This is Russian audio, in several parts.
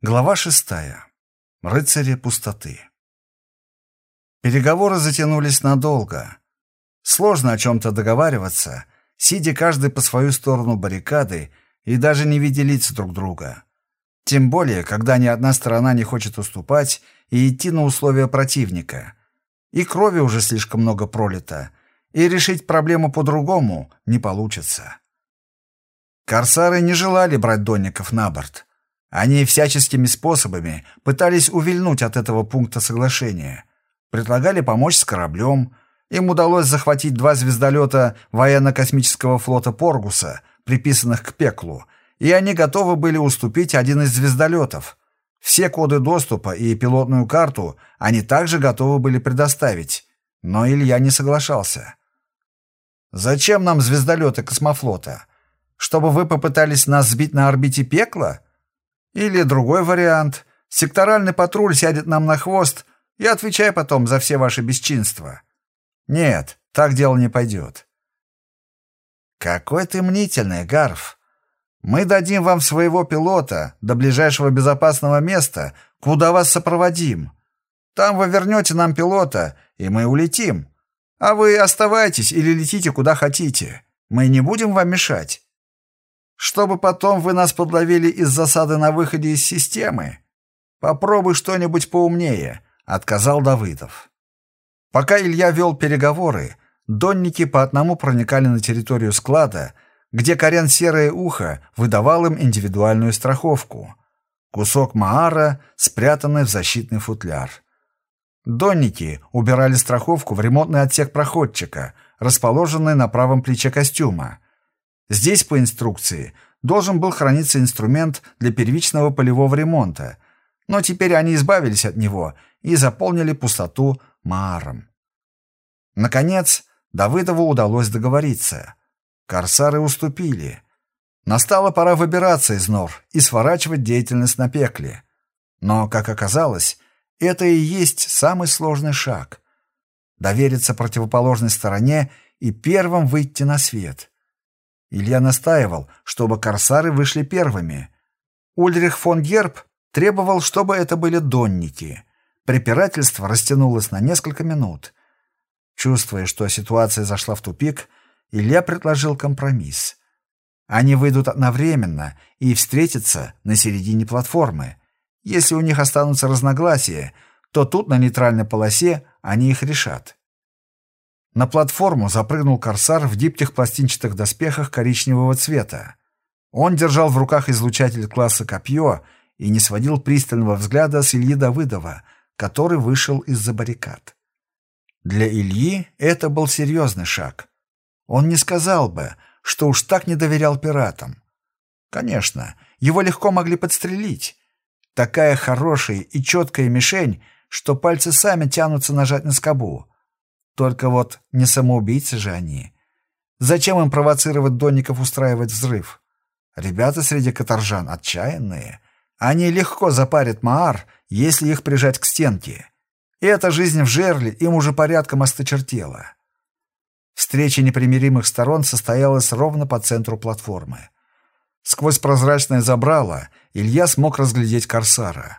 Глава шестая. Рыцари пустоты. Переговоры затянулись надолго. Сложно о чем-то договариваться, сидя каждый по свою сторону баррикады и даже не видя лиц друг друга. Тем более, когда ни одна сторона не хочет уступать и идти на условия противника. И крови уже слишком много пролито, и решить проблему по-другому не получится. Корсары не желали брать донников на борт. Они всяческими способами пытались увильнуть от этого пункта соглашения. Предлагали помочь с кораблем. Им удалось захватить два звездолета военно-космического флота Поргуса, приписанных к Пеклу, и они готовы были уступить один из звездолетов. Все коды доступа и пилотную карту они также готовы были предоставить, но Илья не соглашался. «Зачем нам звездолеты космофлота? Чтобы вы попытались нас сбить на орбите Пекла?» Или другой вариант. Секторальный патруль сядет нам на хвост и отвечай потом за все ваши бесчинства. Нет, так дело не пойдет. Какой ты мнительный, Гарф. Мы дадим вам своего пилота до ближайшего безопасного места, куда вас сопроводим. Там вы вернете нам пилота, и мы улетим. А вы оставайтесь или летите куда хотите. Мы не будем вам мешать чтобы потом вы нас подловили из засады на выходе из системы? Попробуй что-нибудь поумнее», — отказал Давыдов. Пока Илья вел переговоры, донники по одному проникали на территорию склада, где Корен Серое Ухо выдавал им индивидуальную страховку. Кусок маара, спрятанный в защитный футляр. Донники убирали страховку в ремонтный отсек проходчика, расположенный на правом плече костюма — Здесь, по инструкции, должен был храниться инструмент для первичного полевого ремонта, но теперь они избавились от него и заполнили пустоту мааром. Наконец, Давыдову удалось договориться. Корсары уступили. Настала пора выбираться из нор и сворачивать деятельность на пекле. Но, как оказалось, это и есть самый сложный шаг. Довериться противоположной стороне и первым выйти на свет. Илья настаивал, чтобы корсары вышли первыми. Ульрих фон Герб требовал, чтобы это были донники. Препирательство растянулось на несколько минут. Чувствуя, что ситуация зашла в тупик, Илья предложил компромисс. Они выйдут одновременно и встретятся на середине платформы. Если у них останутся разногласия, то тут на нейтральной полосе они их решат. На платформу запрыгнул корсар в диптих пластинчатых доспехах коричневого цвета. Он держал в руках излучатель класса «Копье» и не сводил пристального взгляда с Ильи Давыдова, который вышел из-за баррикад. Для Ильи это был серьезный шаг. Он не сказал бы, что уж так не доверял пиратам. Конечно, его легко могли подстрелить. Такая хорошая и четкая мишень, что пальцы сами тянутся нажать на скобу. Только вот не самоубийцы же они. Зачем им провоцировать донников устраивать взрыв? Ребята среди каторжан отчаянные. Они легко запарят Маар, если их прижать к стенке. И эта жизнь в жерле им уже порядком осточертела. Встреча непримиримых сторон состоялась ровно по центру платформы. Сквозь прозрачное забрало Илья смог разглядеть корсара.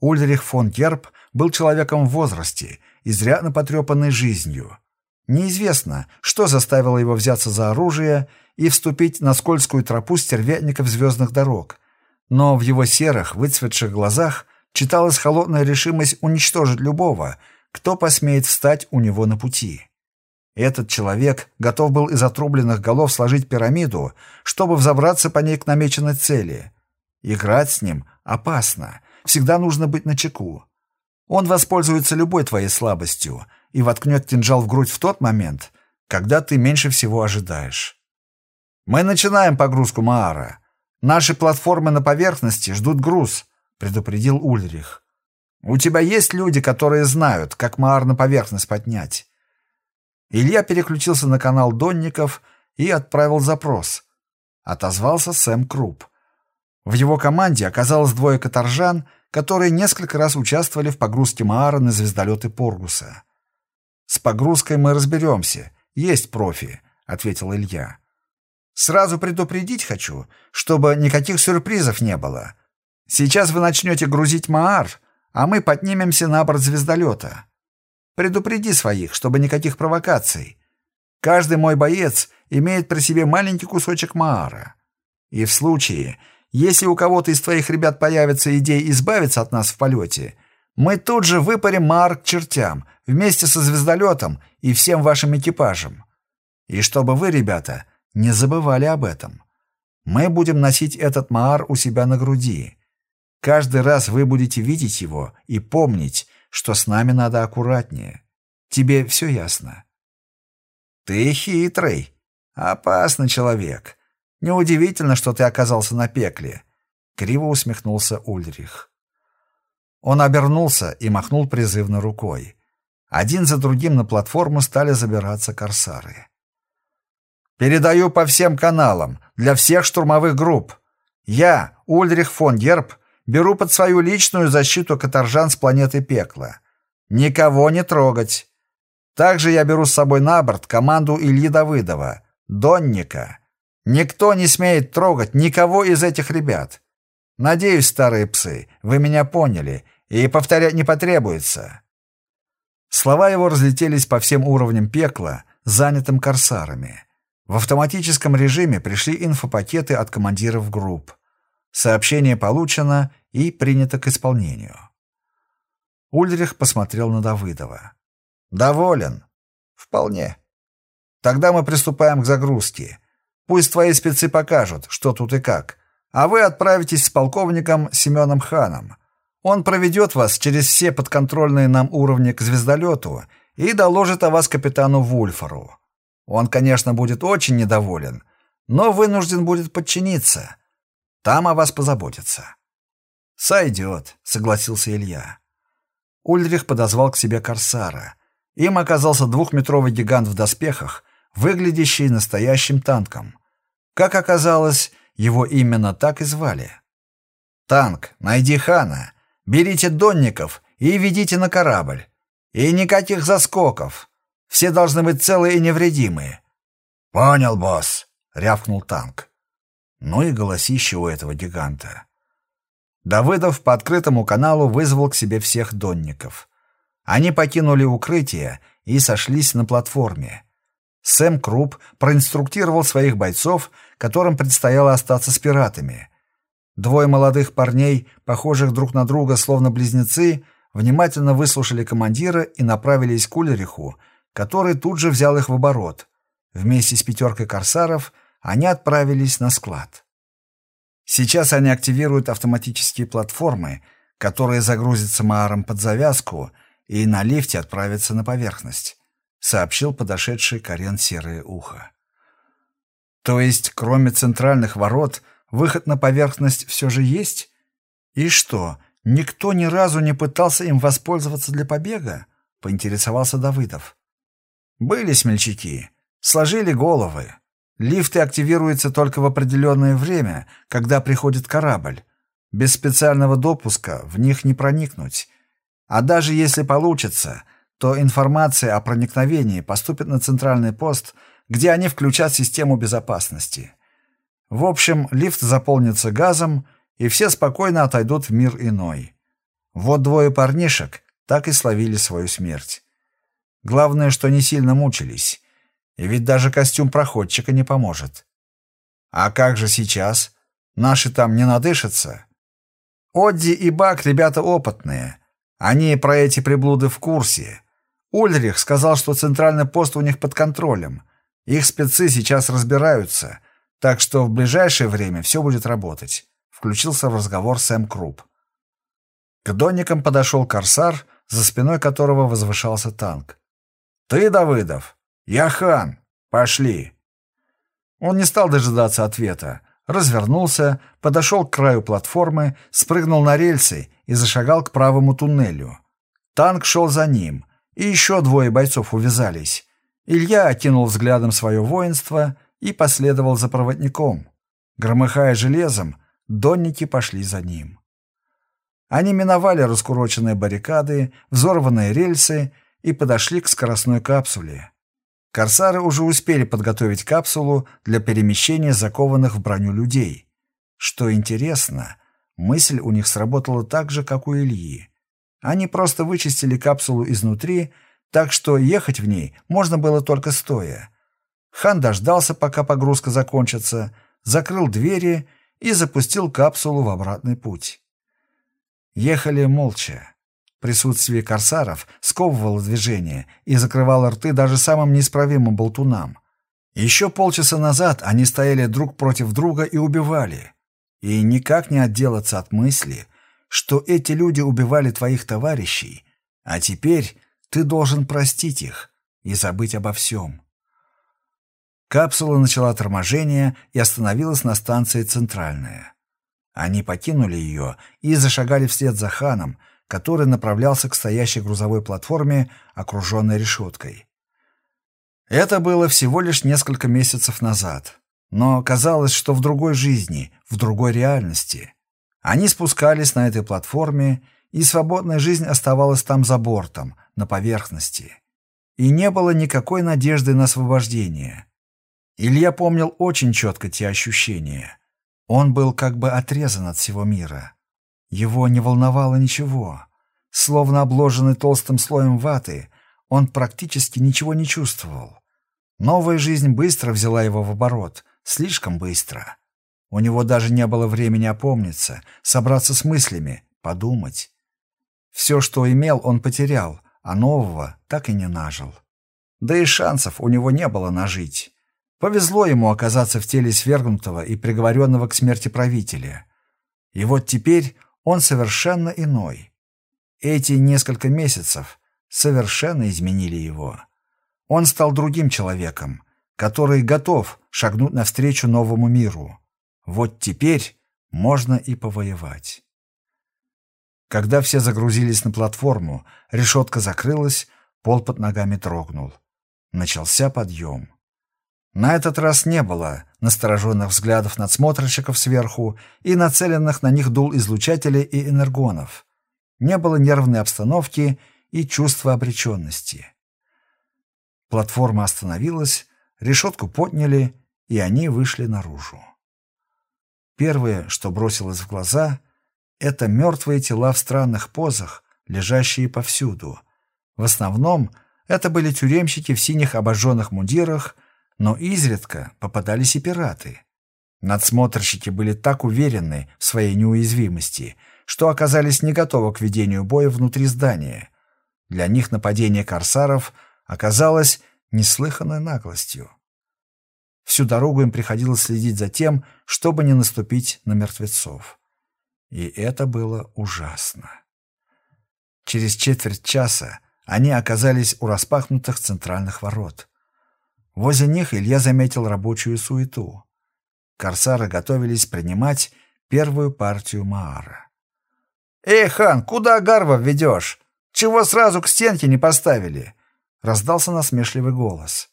Ульрих фон Герб был человеком в возрасте изрядно потрепанный жизнью. Неизвестно, что заставило его взяться за оружие и вступить на скользкую тропу стервятников звездных дорог. Но в его серых, выцветших глазах читалась холодная решимость уничтожить любого, кто посмеет встать у него на пути. Этот человек готов был из отрубленных голов сложить пирамиду, чтобы взобраться по ней к намеченной цели. Играть с ним опасно, всегда нужно быть начеку. Он воспользуется любой твоей слабостью и воткнет кинжал в грудь в тот момент, когда ты меньше всего ожидаешь. Мы начинаем погрузку Маара. Наши платформы на поверхности ждут груз, предупредил Ульрих. У тебя есть люди, которые знают, как Маар на поверхность поднять. Илья переключился на канал Донников и отправил запрос. Отозвался Сэм Круп. В его команде оказалось двое каторжан — которые несколько раз участвовали в погрузке Маара на звездолеты Поргуса. «С погрузкой мы разберемся. Есть профи», — ответил Илья. «Сразу предупредить хочу, чтобы никаких сюрпризов не было. Сейчас вы начнете грузить Маар, а мы поднимемся на борт звездолета. Предупреди своих, чтобы никаких провокаций. Каждый мой боец имеет при себе маленький кусочек Маара. И в случае, если у кого-то из твоих ребят появится идея избавиться от нас в полете, мы тут же выпарим Маар к чертям, вместе со звездолетом и всем вашим экипажем. И чтобы вы, ребята, не забывали об этом. Мы будем носить этот Маар у себя на груди. Каждый раз вы будете видеть его и помнить, что с нами надо аккуратнее. Тебе все ясно? Ты хитрый, опасный человек. Неудивительно, что ты оказался на пекле. Криво усмехнулся Ульрих. Он обернулся и махнул призывно рукой. Один за другим на платформу стали забираться корсары. «Передаю по всем каналам, для всех штурмовых групп. Я, Ульрих фон Герб, беру под свою личную защиту каторжан с планеты Пекла. Никого не трогать. Также я беру с собой на борт команду Ильи Давыдова, Донника. Никто не смеет трогать никого из этих ребят. Надеюсь, старые псы, вы меня поняли, и повторять не потребуется. Слова его разлетелись по всем уровням пекла, занятым корсарами. В автоматическом режиме пришли инфопакеты от командиров групп. Сообщение получено и принято к исполнению. Ульрих посмотрел на Давыдова. «Доволен?» «Вполне. Тогда мы приступаем к загрузке. Пусть твои спецы покажут, что тут и как, а вы отправитесь с полковником Семеном Ханом. Он проведет вас через все подконтрольные нам уровни к звездолету и доложит о вас капитану Вульфору. Он, конечно, будет очень недоволен, но вынужден будет подчиниться. Там о вас позаботятся». «Сойдет», — согласился Илья. Ульрих подозвал к себе Корсара. Им оказался двухметровый гигант в доспехах, выглядящий настоящим танком. Как оказалось, его именно так и звали. «Танк, найди Хана, берите донников и ведите на корабль. И никаких заскоков. Все должны быть целые и невредимые». «Понял, босс», — рявкнул танк. Ну и голосище у этого гиганта. Давыдов по открытому каналу вызвал к себе всех донников. Они покинули укрытие и сошлись на платформе. Сэм Круп проинструктировал своих бойцов, которым предстояло остаться с пиратами. Двое молодых парней, похожих друг на друга словно близнецы, внимательно выслушали командира и направились к Ульриху, который тут же взял их в оборот. Вместе с пятеркой корсаров они отправились на склад. Сейчас они активируют автоматические платформы, которые загрузятся Мааром под завязку и на лифте отправятся на поверхность, сообщил подошедший Карен Серое Ухо. То есть, кроме центральных ворот, выход на поверхность все же есть? И что, никто ни разу не пытался им воспользоваться для побега? Поинтересовался Давыдов. Были смельчаки, сложили головы, Лифты активируются только в определенное время, когда приходит корабль. Без специального допуска в них не проникнуть. А даже если получится, то информация о проникновении поступит на центральный пост, где они включат систему безопасности. В общем, лифт заполнится газом, и все спокойно отойдут в мир иной. Вот двое парнишек так и словили свою смерть. Главное, что не сильно мучились. И ведь даже костюм проходчика не поможет. А как же сейчас? Наши там не надышатся? Одди и Бак ребята опытные. Они про эти приблуды в курсе. Ульрих сказал, что центральный пост у них под контролем. Их спецы сейчас разбираются, так что в ближайшее время все будет работать. Включился в разговор Сэм Круп. К донникам подошел корсар, за спиной которого возвышался танк. «Ты, Давыдов, «Я хан! Пошли!» Он не стал дожидаться ответа. Развернулся, подошел к краю платформы, спрыгнул на рельсы и зашагал к правому туннелю. Танк шел за ним, и еще двое бойцов увязались. Илья окинул взглядом свое воинство и последовал за проводником. Громыхая железом, донники пошли за ним. Они миновали раскуроченные баррикады, взорванные рельсы и подошли к скоростной капсуле. Корсары уже успели подготовить капсулу для перемещения закованных в броню людей. Что интересно, Мысль у них сработала так же, как у Ильи. Они просто вычистили капсулу изнутри, так что ехать в ней можно было только стоя. Хан дождался, пока погрузка закончится, закрыл двери и запустил капсулу в обратный путь. Ехали молча. Присутствие корсаров сковывало движение и закрывало рты даже самым неисправимым болтунам. Еще полчаса назад они стояли друг против друга и убивали. И никак не отделаться от мысли, что эти люди убивали твоих товарищей, а теперь ты должен простить их и забыть обо всем. Капсула начала торможение и остановилась на станции «Центральная». Они покинули ее и зашагали вслед за ханом, который направлялся к стоящей грузовой платформе, окруженной решеткой. Это было всего лишь несколько месяцев назад. Но казалось, что в другой жизни, в другой реальности. Они спускались на этой платформе, и свободная жизнь оставалась там за бортом, на поверхности. И не было никакой надежды на освобождение. Илья помнил очень четко те ощущения. Он был как бы отрезан от всего мира. Его не волновало ничего. Словно обложенный толстым слоем ваты, он практически ничего не чувствовал. Новая жизнь быстро взяла его в оборот, Слишком быстро. У него даже не было времени опомниться, собраться с мыслями, подумать. Все, что имел, он потерял, а нового так и не нажил. Да и шансов у него не было нажить. Повезло ему оказаться в теле свергнутого и приговоренного к смерти правителя. И вот теперь он совершенно иной. Эти несколько месяцев совершенно изменили его. Он стал другим человеком, который готов шагнуть навстречу новому миру. Вот теперь можно и повоевать. Когда все загрузились на платформу, решетка закрылась, пол под ногами трогнул. Начался подъем. На этот раз не было настороженных взглядов надсмотрщиков сверху и нацеленных на них дул излучателей и энергонов. Не было нервной обстановки и чувства обреченности. Платформа остановилась, Решетку подняли, и они вышли наружу. Первое, что бросилось в глаза, это мертвые тела в странных позах, лежащие повсюду. В основном это были тюремщики в синих обожженных мундирах, но изредка попадались и пираты. Надсмотрщики были так уверены в своей неуязвимости, что оказались не готовы к ведению боя внутри здания. Для них нападение корсаров оказалось неслыханной наглостью. Всю дорогу им приходилось следить за тем, чтобы не наступить на мертвецов. И это было ужасно. Через четверть часа они оказались у распахнутых центральных ворот. Возле них Илья заметил рабочую суету. Корсары готовились принимать первую партию Маара. «Эй, хан, куда Гарва ведешь? Чего сразу к стенке не поставили?» раздался насмешливый голос.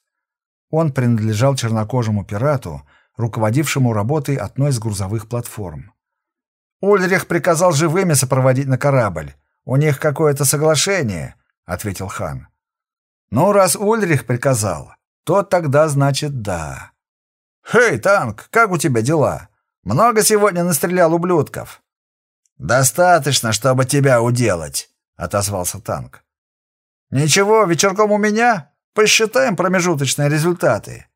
Он принадлежал чернокожему пирату, руководившему работой одной из грузовых платформ. «Ульрих приказал живыми сопроводить на корабль. У них какое-то соглашение», — ответил хан. «Ну, раз Ульрих приказал, то тогда значит да». «Хей, танк, как у тебя дела? Много сегодня настрелял ублюдков?» «Достаточно, чтобы тебя уделать», — отозвался танк. «Ничего, вечерком у меня? Посчитаем промежуточные результаты».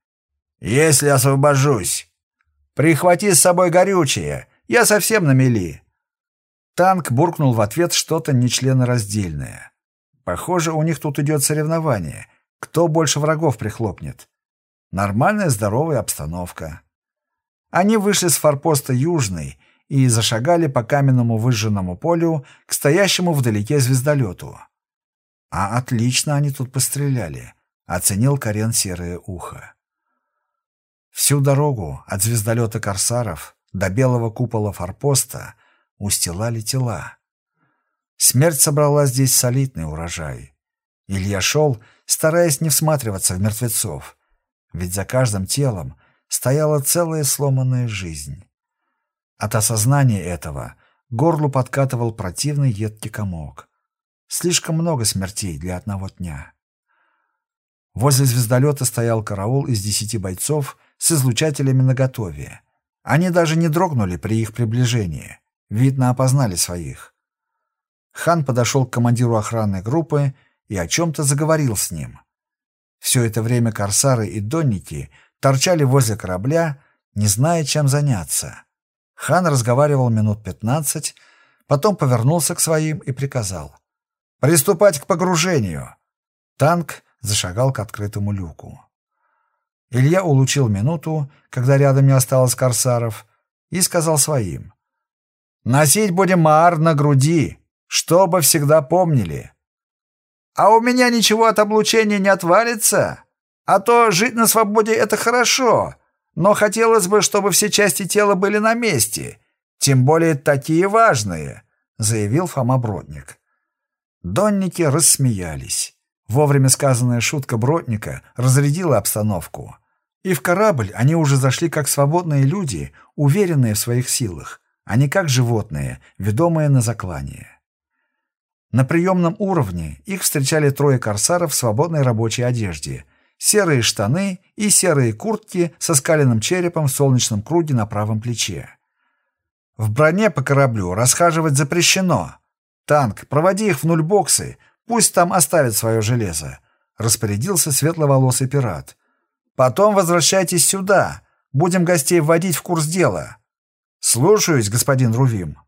«Если освобожусь». «Прихвати с собой горючее. Я совсем на мели». Танк буркнул в ответ что-то нечленораздельное. Похоже, у них тут идет соревнование. Кто больше врагов прихлопнет? Нормальная здоровая обстановка. Они вышли с форпоста Южный и зашагали по каменному выжженному полю к стоящему вдалеке звездолету. А отлично они тут постреляли, оценил Карен серое ухо. Всю дорогу от звездолета «Корсаров» до белого купола форпоста устилали тела. Смерть собрала здесь солидный урожай. Илья шел, стараясь не всматриваться в мертвецов, ведь за каждым телом стояла целая сломанная жизнь. От осознания этого горлу подкатывал противный едкий комок. Слишком много смертей для одного дня. Возле звездолета стоял караул из десяти бойцов с излучателями наготове. Они даже не дрогнули при их приближении. Видно, опознали своих. Хан подошел к командиру охранной группы и о чем-то заговорил с ним. Все это время корсары и донники торчали возле корабля, не зная, чем заняться. Хан разговаривал минут пятнадцать, потом повернулся к своим и приказал. «Приступать к погружению!» Танк зашагал к открытому люку. Илья улучил минуту, когда рядом не осталось корсаров, и сказал своим. «Носить будем маар на груди, чтобы всегда помнили». «А у меня ничего от облучения не отвалится? А то жить на свободе — это хорошо, но хотелось бы, чтобы все части тела были на месте, тем более такие важные», — заявил Фома Бродник. Донники рассмеялись. Вовремя сказанная шутка Бродника разрядила обстановку. И в корабль они уже зашли как свободные люди, уверенные в своих силах, а не как животные, ведомые на заклание. На приемном уровне их встречали трое корсаров в свободной рабочей одежде, серые штаны и серые куртки со скаленным черепом в солнечном круге на правом плече. В броне по кораблю расхаживать запрещено. Танк, проводи их в нульбоксы, пусть там оставят свое железо, распорядился светловолосый пират. Потом возвращайтесь сюда. Будем гостей вводить в курс дела. Слушаюсь, господин Рувим.